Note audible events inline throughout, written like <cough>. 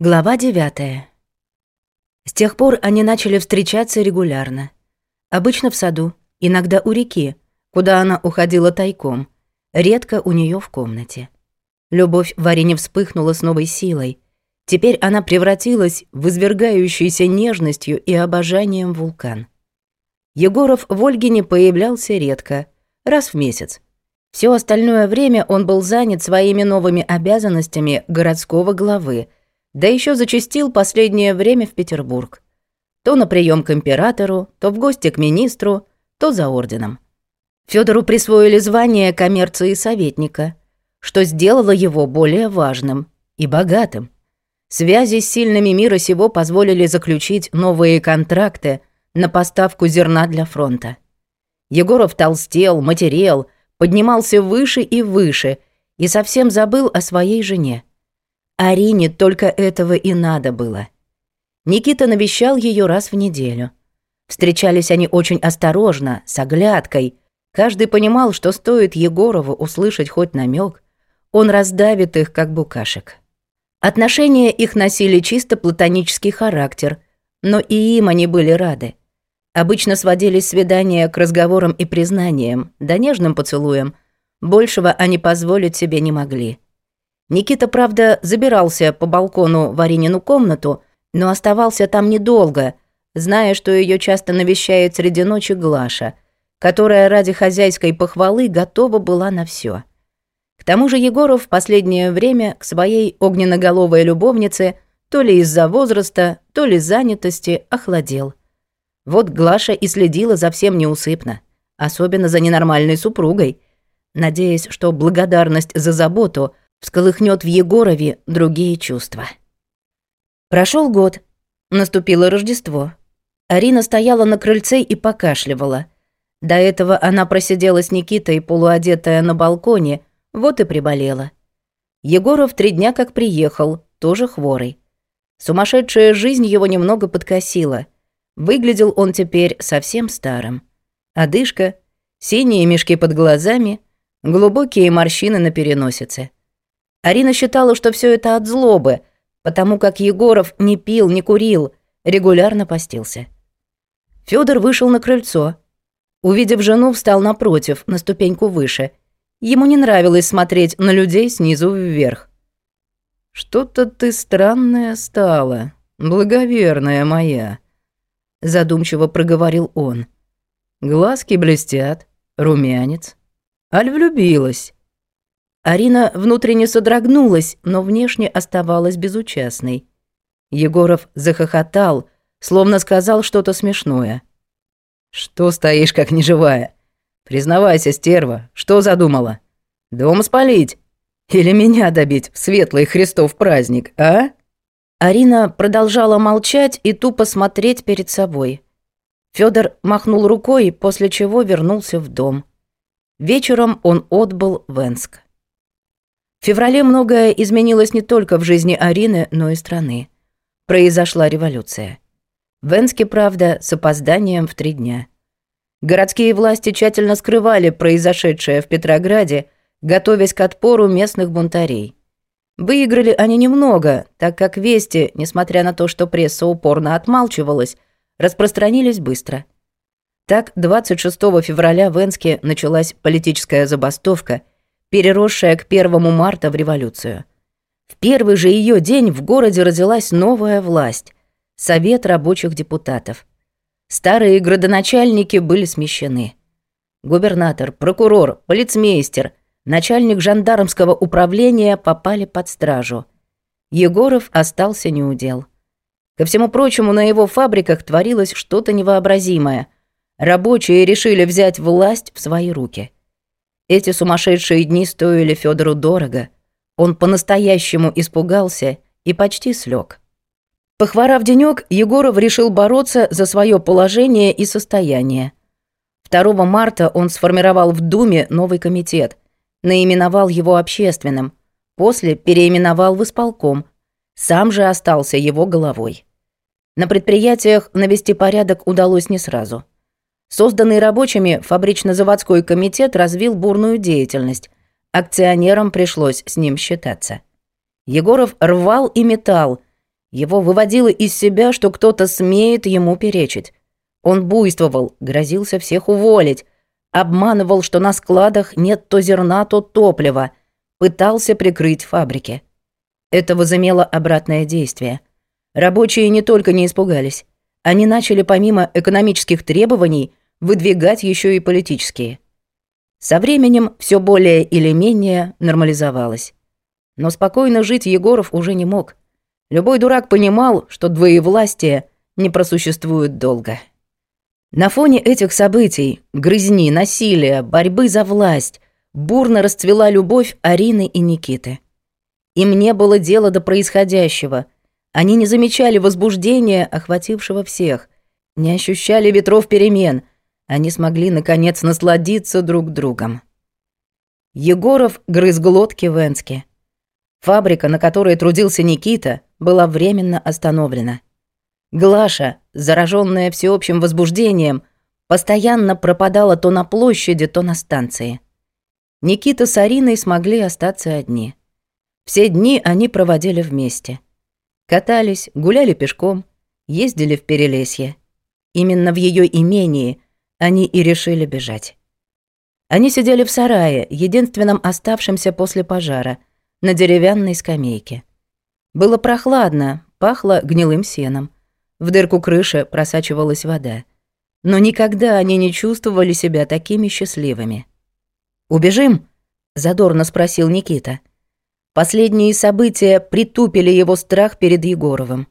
Глава 9. С тех пор они начали встречаться регулярно. Обычно в саду, иногда у реки, куда она уходила тайком, редко у нее в комнате. Любовь Варине вспыхнула с новой силой. Теперь она превратилась в извергающуюся нежностью и обожанием вулкан. Егоров в Ольгине появлялся редко, раз в месяц. Все остальное время он был занят своими новыми обязанностями городского главы – да еще зачастил последнее время в Петербург. То на прием к императору, то в гости к министру, то за орденом. Федору присвоили звание коммерции советника, что сделало его более важным и богатым. Связи с сильными мира сего позволили заключить новые контракты на поставку зерна для фронта. Егоров толстел, матерел, поднимался выше и выше и совсем забыл о своей жене. Арине только этого и надо было. Никита навещал ее раз в неделю. Встречались они очень осторожно, с оглядкой. Каждый понимал, что стоит Егорову услышать хоть намек, он раздавит их, как букашек. Отношения их носили чисто платонический характер, но и им они были рады. Обычно сводились свидания к разговорам и признаниям, да нежным поцелуям. Большего они позволить себе не могли. Никита, правда, забирался по балкону в Аринину комнату, но оставался там недолго, зная, что ее часто навещает среди ночи Глаша, которая ради хозяйской похвалы готова была на все. К тому же Егоров в последнее время к своей огненноголовой любовнице то ли из-за возраста, то ли занятости охладел. Вот Глаша и следила за всем неусыпно, особенно за ненормальной супругой, надеясь, что благодарность за заботу – всколыхнет в Егорове другие чувства. Прошел год, наступило Рождество. Арина стояла на крыльце и покашливала. До этого она просидела с Никитой, полуодетая на балконе, вот и приболела. Егоров три дня как приехал, тоже хворый. Сумасшедшая жизнь его немного подкосила. Выглядел он теперь совсем старым. Одышка, синие мешки под глазами, глубокие морщины на переносице. Арина считала, что все это от злобы, потому как Егоров не пил, не курил, регулярно постился. Федор вышел на крыльцо. Увидев жену, встал напротив, на ступеньку выше. Ему не нравилось смотреть на людей снизу вверх. «Что-то ты странная стала, благоверная моя», — задумчиво проговорил он. «Глазки блестят, румянец. Аль влюбилась. Арина внутренне содрогнулась, но внешне оставалась безучастной. Егоров захохотал, словно сказал что-то смешное. «Что стоишь, как неживая? Признавайся, стерва, что задумала? Дом спалить? Или меня добить в светлый Христов праздник, а?» Арина продолжала молчать и тупо смотреть перед собой. Фёдор махнул рукой, после чего вернулся в дом. Вечером он отбыл в Энск. В феврале многое изменилось не только в жизни Арины, но и страны. Произошла революция. В правда, с опозданием в три дня. Городские власти тщательно скрывали произошедшее в Петрограде, готовясь к отпору местных бунтарей. Выиграли они немного, так как вести, несмотря на то, что пресса упорно отмалчивалась, распространились быстро. Так, 26 февраля в Энске началась политическая забастовка – переросшая к первому марта в революцию. В первый же ее день в городе родилась новая власть — Совет рабочих депутатов. Старые градоначальники были смещены. Губернатор, прокурор, полицмейстер, начальник жандармского управления попали под стражу. Егоров остался неудел. Ко всему прочему, на его фабриках творилось что-то невообразимое. Рабочие решили взять власть в свои руки. Эти сумасшедшие дни стоили Федору дорого. Он по-настоящему испугался и почти слег. Похворав денек, Егоров решил бороться за свое положение и состояние. 2 марта он сформировал в Думе новый комитет, наименовал его общественным, после переименовал в исполком, сам же остался его головой. На предприятиях навести порядок удалось не сразу – Созданный рабочими фабрично-заводской комитет развил бурную деятельность. Акционерам пришлось с ним считаться. Егоров рвал и метал. Его выводило из себя, что кто-то смеет ему перечить. Он буйствовал, грозился всех уволить, обманывал, что на складах нет то зерна, то топлива, пытался прикрыть фабрики. Это возымело обратное действие. Рабочие не только не испугались, они начали помимо экономических требований выдвигать еще и политические. Со временем все более или менее нормализовалось. Но спокойно жить Егоров уже не мог. Любой дурак понимал, что двоевластие не просуществует долго. На фоне этих событий, грызни, насилия, борьбы за власть, бурно расцвела любовь Арины и Никиты. Им не было дела до происходящего – они не замечали возбуждения, охватившего всех, не ощущали ветров перемен. Они смогли, наконец, насладиться друг другом. Егоров грыз глотки в Энске. Фабрика, на которой трудился Никита, была временно остановлена. Глаша, зараженная всеобщим возбуждением, постоянно пропадала то на площади, то на станции. Никита с Ариной смогли остаться одни. Все дни они проводили вместе катались, гуляли пешком, ездили в Перелесье. Именно в ее имении они и решили бежать. Они сидели в сарае, единственном оставшемся после пожара, на деревянной скамейке. Было прохладно, пахло гнилым сеном. В дырку крыши просачивалась вода. Но никогда они не чувствовали себя такими счастливыми. «Убежим?» — задорно спросил Никита. — Последние события притупили его страх перед Егоровым.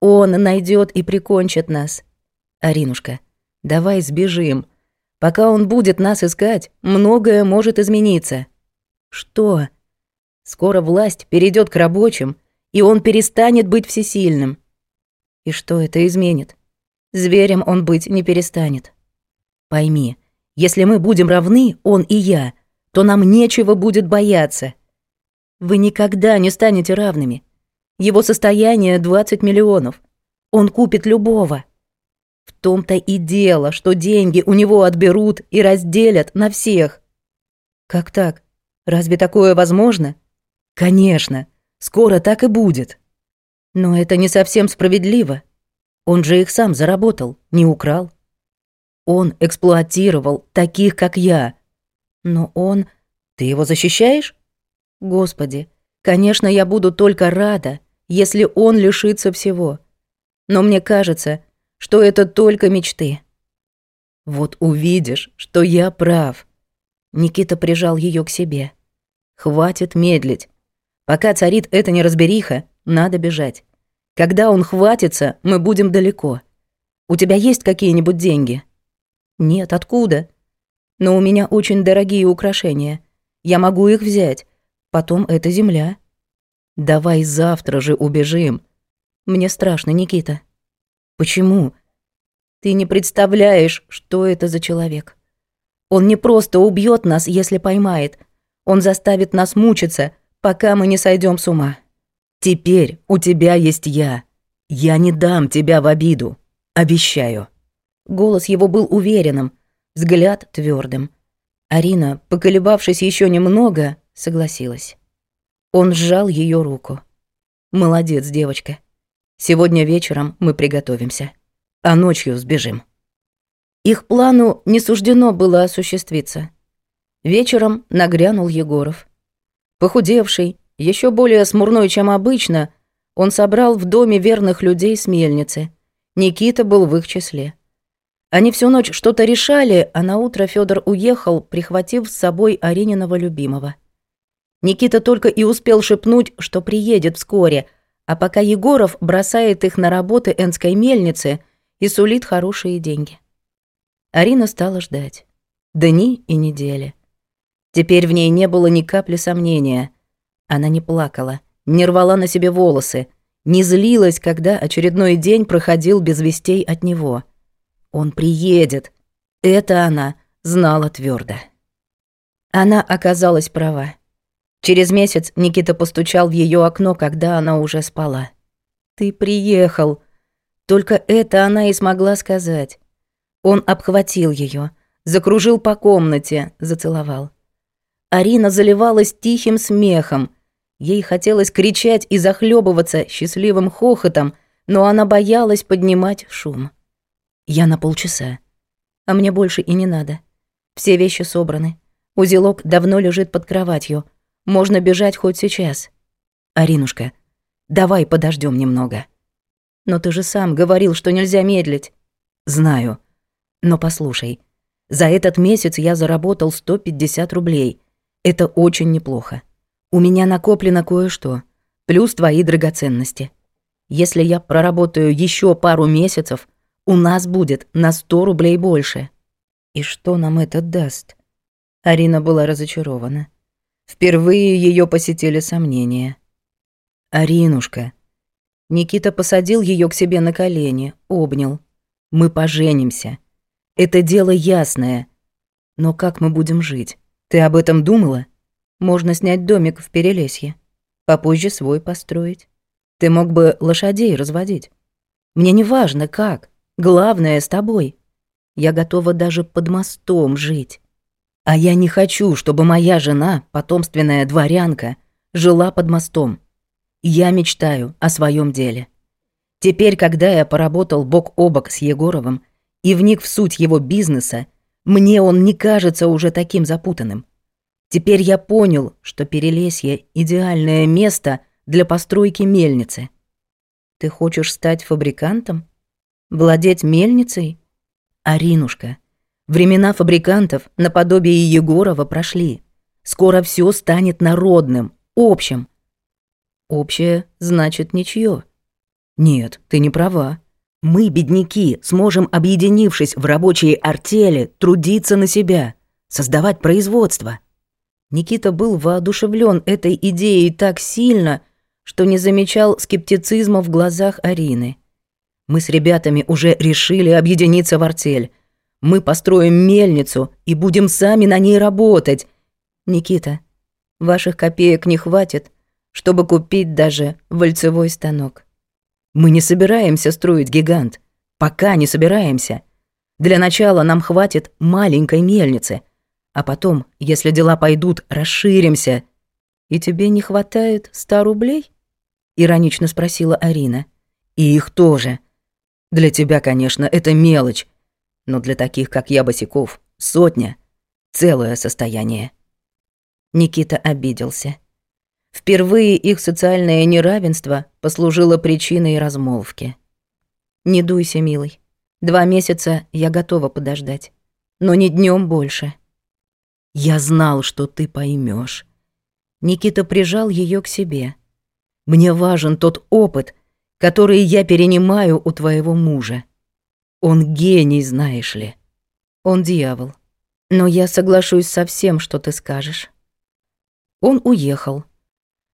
Он найдет и прикончит нас. Аринушка, давай сбежим. Пока он будет нас искать, многое может измениться. Что? Скоро власть перейдет к рабочим, и он перестанет быть всесильным. И что это изменит? Зверем он быть не перестанет. Пойми, если мы будем равны, он и я, то нам нечего будет бояться. Вы никогда не станете равными. Его состояние 20 миллионов. Он купит любого. В том-то и дело, что деньги у него отберут и разделят на всех. Как так? Разве такое возможно? Конечно, скоро так и будет. Но это не совсем справедливо. Он же их сам заработал, не украл. Он эксплуатировал таких, как я. Но он... Ты его защищаешь? Господи, конечно, я буду только рада, если он лишится всего. Но мне кажется, что это только мечты. Вот увидишь, что я прав. Никита прижал ее к себе. Хватит медлить. Пока царит эта неразбериха, надо бежать. Когда он хватится, мы будем далеко. У тебя есть какие-нибудь деньги? Нет, откуда? Но у меня очень дорогие украшения. Я могу их взять. Потом эта земля. Давай завтра же убежим. Мне страшно, Никита. Почему? Ты не представляешь, что это за человек. Он не просто убьет нас, если поймает. Он заставит нас мучиться, пока мы не сойдем с ума. Теперь у тебя есть я. Я не дам тебя в обиду. Обещаю. Голос его был уверенным, взгляд твердым. Арина, поколебавшись еще немного, согласилась. Он сжал ее руку. «Молодец, девочка. Сегодня вечером мы приготовимся, а ночью сбежим». Их плану не суждено было осуществиться. Вечером нагрянул Егоров. Похудевший, еще более смурной, чем обычно, он собрал в доме верных людей с мельницы. Никита был в их числе. Они всю ночь что-то решали, а на утро Федор уехал, прихватив с собой Арининого любимого – Никита только и успел шепнуть, что приедет вскоре, а пока Егоров бросает их на работы Энской мельницы и сулит хорошие деньги. Арина стала ждать. Дни и недели. Теперь в ней не было ни капли сомнения. Она не плакала, не рвала на себе волосы, не злилась, когда очередной день проходил без вестей от него. Он приедет. Это она знала твердо. Она оказалась права. Через месяц Никита постучал в ее окно, когда она уже спала. «Ты приехал!» Только это она и смогла сказать. Он обхватил ее, закружил по комнате, зацеловал. Арина заливалась тихим смехом. Ей хотелось кричать и захлебываться счастливым хохотом, но она боялась поднимать шум. «Я на полчаса. А мне больше и не надо. Все вещи собраны. Узелок давно лежит под кроватью. Можно бежать хоть сейчас. Аринушка, давай подождем немного. Но ты же сам говорил, что нельзя медлить. Знаю. Но послушай, за этот месяц я заработал 150 рублей. Это очень неплохо. У меня накоплено кое-что, плюс твои драгоценности. Если я проработаю еще пару месяцев, у нас будет на 100 рублей больше. И что нам это даст? Арина была разочарована. Впервые ее посетили сомнения. «Аринушка». Никита посадил ее к себе на колени, обнял. «Мы поженимся. Это дело ясное. Но как мы будем жить? Ты об этом думала? Можно снять домик в Перелесье. Попозже свой построить. Ты мог бы лошадей разводить. Мне не важно как. Главное, с тобой. Я готова даже под мостом жить. А я не хочу, чтобы моя жена, потомственная дворянка, жила под мостом. Я мечтаю о своем деле. Теперь, когда я поработал бок о бок с Егоровым и вник в суть его бизнеса, мне он не кажется уже таким запутанным. Теперь я понял, что Перелесье — идеальное место для постройки мельницы. Ты хочешь стать фабрикантом? Владеть мельницей? Аринушка, Времена фабрикантов наподобие Егорова прошли. Скоро все станет народным, общим. Общее значит ничье. Нет, ты не права. Мы, бедняки, сможем, объединившись в рабочие артели, трудиться на себя, создавать производство. Никита был воодушевлен этой идеей так сильно, что не замечал скептицизма в глазах Арины. Мы с ребятами уже решили объединиться в артель мы построим мельницу и будем сами на ней работать. Никита, ваших копеек не хватит, чтобы купить даже вальцевой станок. Мы не собираемся строить гигант. Пока не собираемся. Для начала нам хватит маленькой мельницы. А потом, если дела пойдут, расширимся. И тебе не хватает ста рублей? Иронично спросила Арина. И их тоже. Для тебя, конечно, это мелочь но для таких, как я, босиков, сотня — целое состояние. Никита обиделся. Впервые их социальное неравенство послужило причиной размолвки. «Не дуйся, милый. Два месяца я готова подождать. Но не днем больше». «Я знал, что ты поймешь. Никита прижал ее к себе. «Мне важен тот опыт, который я перенимаю у твоего мужа. Он гений, знаешь ли. Он дьявол. Но я соглашусь со всем, что ты скажешь. Он уехал.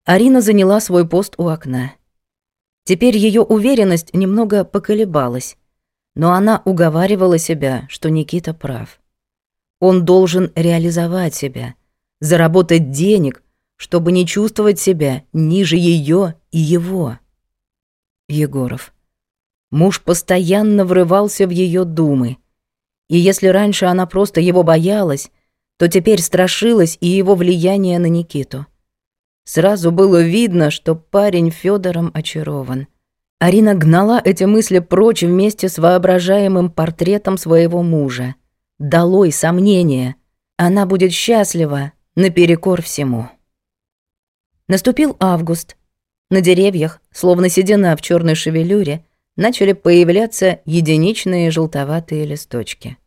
Арина заняла свой пост у окна. Теперь ее уверенность немного поколебалась, но она уговаривала себя, что Никита прав. Он должен реализовать себя, заработать денег, чтобы не чувствовать себя ниже ее и его. Егоров. Муж постоянно врывался в ее думы. И если раньше она просто его боялась, то теперь страшилась и его влияние на Никиту. Сразу было видно, что парень Федором очарован. Арина гнала эти мысли прочь вместе с воображаемым портретом своего мужа. Долой сомнения. Она будет счастлива наперекор всему. Наступил август. На деревьях, словно седина в черной шевелюре, начали появляться единичные желтоватые листочки.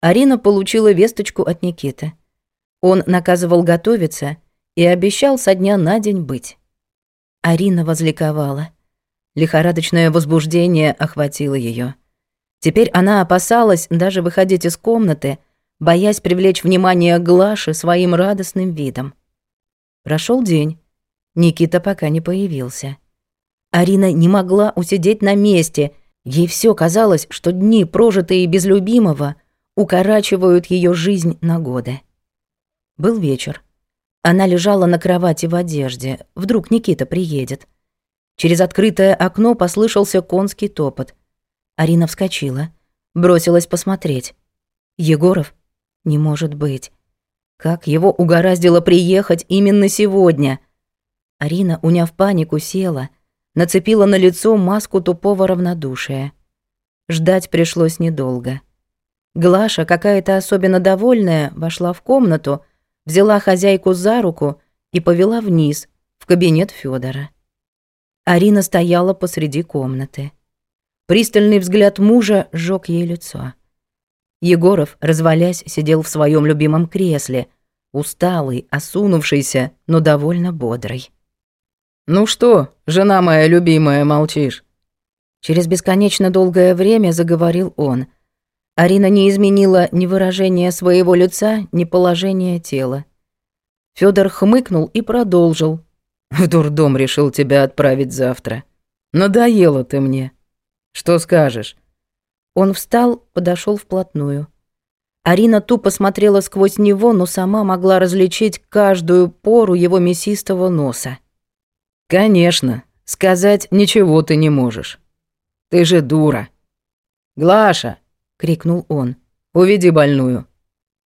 Арина получила весточку от Никиты. Он наказывал готовиться и обещал со дня на день быть. Арина возликовала. Лихорадочное возбуждение охватило ее. Теперь она опасалась даже выходить из комнаты, боясь привлечь внимание Глаши своим радостным видом. Прошел день. Никита пока не появился. Арина не могла усидеть на месте. Ей все казалось, что дни, прожитые без любимого, укорачивают ее жизнь на годы. Был вечер. Она лежала на кровати в одежде. Вдруг Никита приедет. Через открытое окно послышался конский топот. Арина вскочила. Бросилась посмотреть. «Егоров? Не может быть. Как его угораздило приехать именно сегодня?» Арина, уняв панику, села — Нацепила на лицо маску тупого равнодушия. Ждать пришлось недолго. Глаша, какая-то особенно довольная, вошла в комнату, взяла хозяйку за руку и повела вниз, в кабинет Федора. Арина стояла посреди комнаты. Пристальный взгляд мужа сжёг ей лицо. Егоров, развалясь, сидел в своем любимом кресле, усталый, осунувшийся, но довольно бодрый. «Ну что, жена моя любимая, молчишь?» Через бесконечно долгое время заговорил он. Арина не изменила ни выражения своего лица, ни положения тела. Фёдор хмыкнул и продолжил. «В дурдом решил тебя отправить завтра. Надоело ты мне. Что скажешь?» Он встал, подошел вплотную. Арина тупо смотрела сквозь него, но сама могла различить каждую пору его мясистого носа. «Конечно, сказать ничего ты не можешь. Ты же дура». «Глаша!» — крикнул он. «Уведи больную.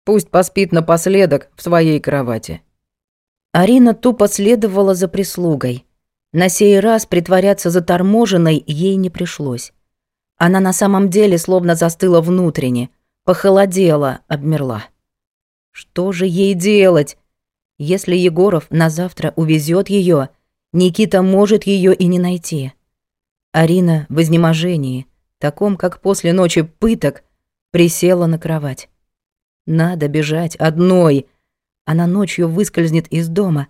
Пусть поспит напоследок в своей кровати». Арина тупо следовала за прислугой. На сей раз притворяться заторможенной ей не пришлось. Она на самом деле словно застыла внутренне, похолодела, обмерла. Что же ей делать? Если Егоров на завтра увезет ее, Никита может ее и не найти. Арина в изнеможении, таком, как после ночи пыток, присела на кровать. Надо бежать одной. Она ночью выскользнет из дома,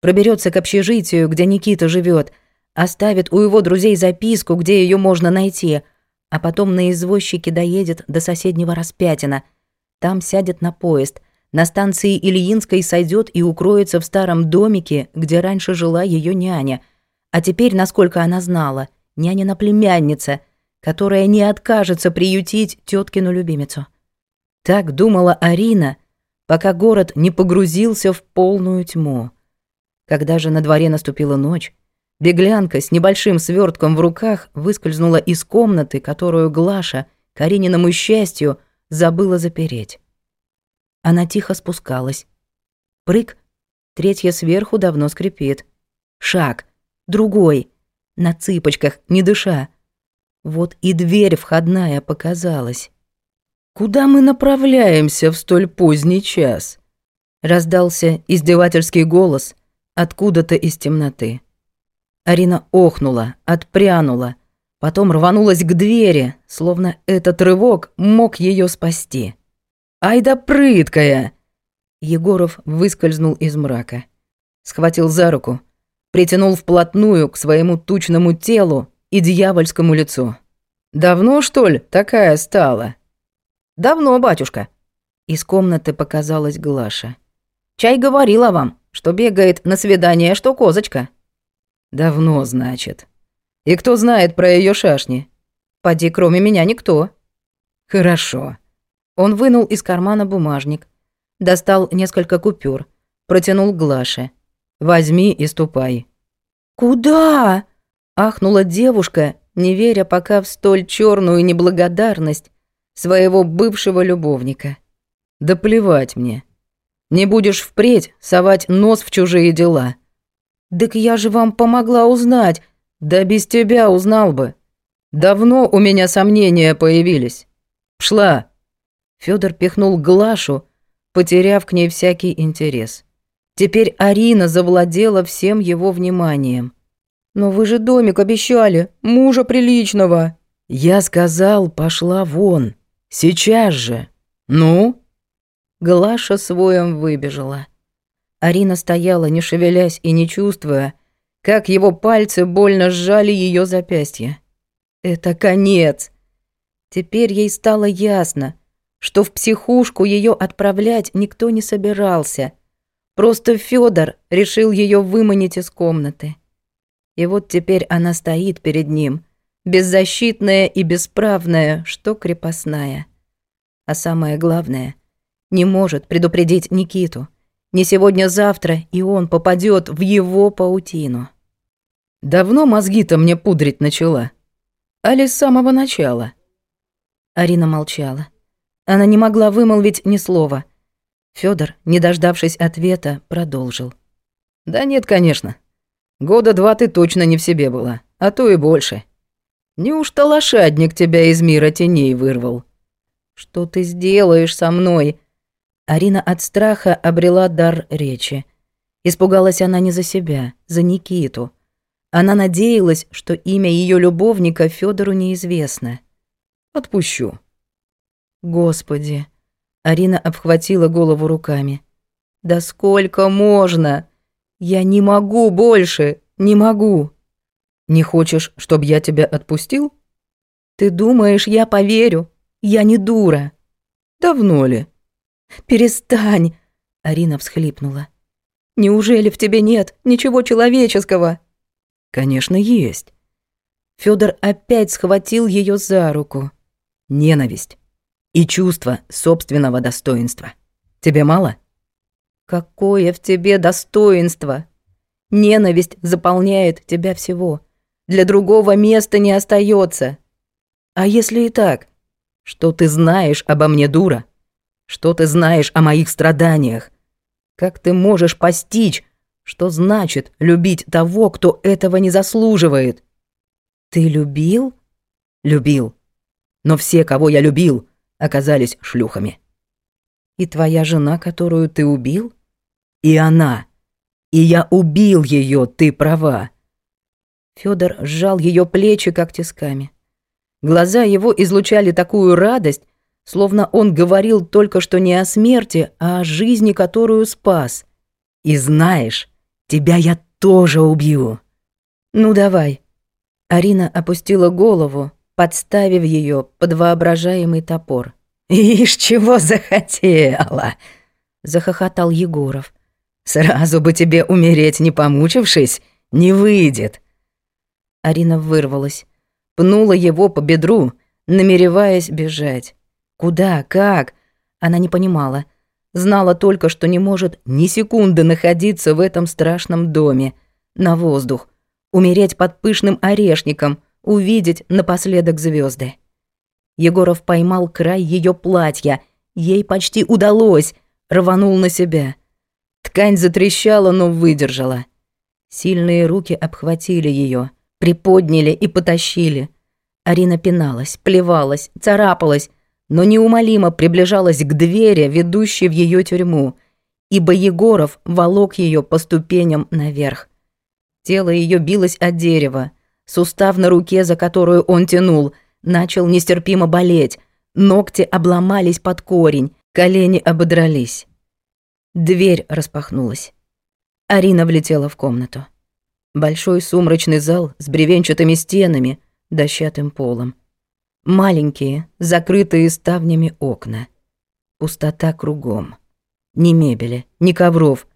проберется к общежитию, где Никита живет, оставит у его друзей записку, где ее можно найти, а потом на извозчике доедет до соседнего Распятина. Там сядет на поезд — на станции Ильинской сойдет и укроется в старом домике, где раньше жила ее няня. А теперь, насколько она знала, нянина племянница, которая не откажется приютить теткину любимицу. Так думала Арина, пока город не погрузился в полную тьму. Когда же на дворе наступила ночь, беглянка с небольшим свертком в руках выскользнула из комнаты, которую Глаша, Карининому счастью, забыла запереть. Она тихо спускалась. Прыг. Третья сверху давно скрипит. Шаг. Другой. На цыпочках, не дыша. Вот и дверь входная показалась. «Куда мы направляемся в столь поздний час?» Раздался издевательский голос откуда-то из темноты. Арина охнула, отпрянула, потом рванулась к двери, словно этот рывок мог ее спасти. Айда прыткая!» Егоров выскользнул из мрака. Схватил за руку, притянул вплотную к своему тучному телу и дьявольскому лицу. «Давно, что ли, такая стала?» «Давно, батюшка». Из комнаты показалась Глаша. «Чай говорила вам, что бегает на свидание, что козочка». «Давно, значит. И кто знает про ее шашни?» «Поди, кроме меня, никто». «Хорошо», он вынул из кармана бумажник, достал несколько купюр, протянул Глаше. «Возьми и ступай». «Куда?» – ахнула девушка, не веря пока в столь черную неблагодарность своего бывшего любовника. «Да плевать мне. Не будешь впредь совать нос в чужие дела». «Так я же вам помогла узнать». «Да без тебя узнал бы. Давно у меня сомнения появились. Пшла». Федор пихнул Глашу, потеряв к ней всякий интерес. Теперь Арина завладела всем его вниманием. «Но вы же домик обещали, мужа приличного!» «Я сказал, пошла вон, сейчас же! Ну?» Глаша своем выбежала. Арина стояла, не шевелясь и не чувствуя, как его пальцы больно сжали ее запястье. «Это конец!» Теперь ей стало ясно, что в психушку ее отправлять никто не собирался. Просто Федор решил ее выманить из комнаты. И вот теперь она стоит перед ним, беззащитная и бесправная, что крепостная. А самое главное, не может предупредить Никиту. Не сегодня-завтра, и он попадет в его паутину. Давно мозги-то мне пудрить начала. Али с самого начала. Арина молчала. Она не могла вымолвить ни слова. Фёдор, не дождавшись ответа, продолжил. «Да нет, конечно. Года два ты точно не в себе была, а то и больше. Неужто лошадник тебя из мира теней вырвал?» «Что ты сделаешь со мной?» Арина от страха обрела дар речи. Испугалась она не за себя, за Никиту. Она надеялась, что имя ее любовника Федору неизвестно. «Отпущу», Господи!» Арина обхватила голову руками. «Да сколько можно? Я не могу больше, не могу!» «Не хочешь, чтобы я тебя отпустил?» «Ты думаешь, я поверю? Я не дура!» «Давно ли?» «Перестань!» Арина всхлипнула. «Неужели в тебе нет ничего человеческого?» «Конечно, есть!» Федор опять схватил ее за руку. «Ненависть, и чувство собственного достоинства. Тебе мало? Какое в тебе достоинство? Ненависть заполняет тебя всего. Для другого места не остается. А если и так? Что ты знаешь обо мне, дура? Что ты знаешь о моих страданиях? Как ты можешь постичь, что значит любить того, кто этого не заслуживает? Ты любил? Любил. Но все, кого я любил, оказались шлюхами. И твоя жена, которую ты убил? И она. И я убил ее, ты права. Федор сжал ее плечи, как тисками. Глаза его излучали такую радость, словно он говорил только что не о смерти, а о жизни, которую спас. И знаешь, тебя я тоже убью. Ну давай. Арина опустила голову, подставив ее под воображаемый топор. <laughs> «Ишь, чего захотела!» — захохотал Егоров. «Сразу бы тебе умереть, не помучившись, не выйдет!» Арина вырвалась, пнула его по бедру, намереваясь бежать. Куда, как? Она не понимала. Знала только, что не может ни секунды находиться в этом страшном доме. На воздух. Умереть под пышным орешником — увидеть напоследок звезды. Егоров поймал край ее платья. Ей почти удалось. Рванул на себя. Ткань затрещала, но выдержала. Сильные руки обхватили ее, приподняли и потащили. Арина пиналась, плевалась, царапалась, но неумолимо приближалась к двери, ведущей в ее тюрьму, ибо Егоров волок ее по ступеням наверх. Тело ее билось от дерева, Сустав на руке, за которую он тянул, начал нестерпимо болеть. Ногти обломались под корень, колени ободрались. Дверь распахнулась. Арина влетела в комнату. Большой сумрачный зал с бревенчатыми стенами, дощатым полом. Маленькие, закрытые ставнями окна. Пустота кругом. Ни мебели, ни ковров.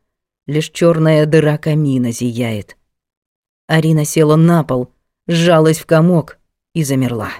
Лишь черная дыра камина зияет. Арина села на пол, сжалась в комок и замерла.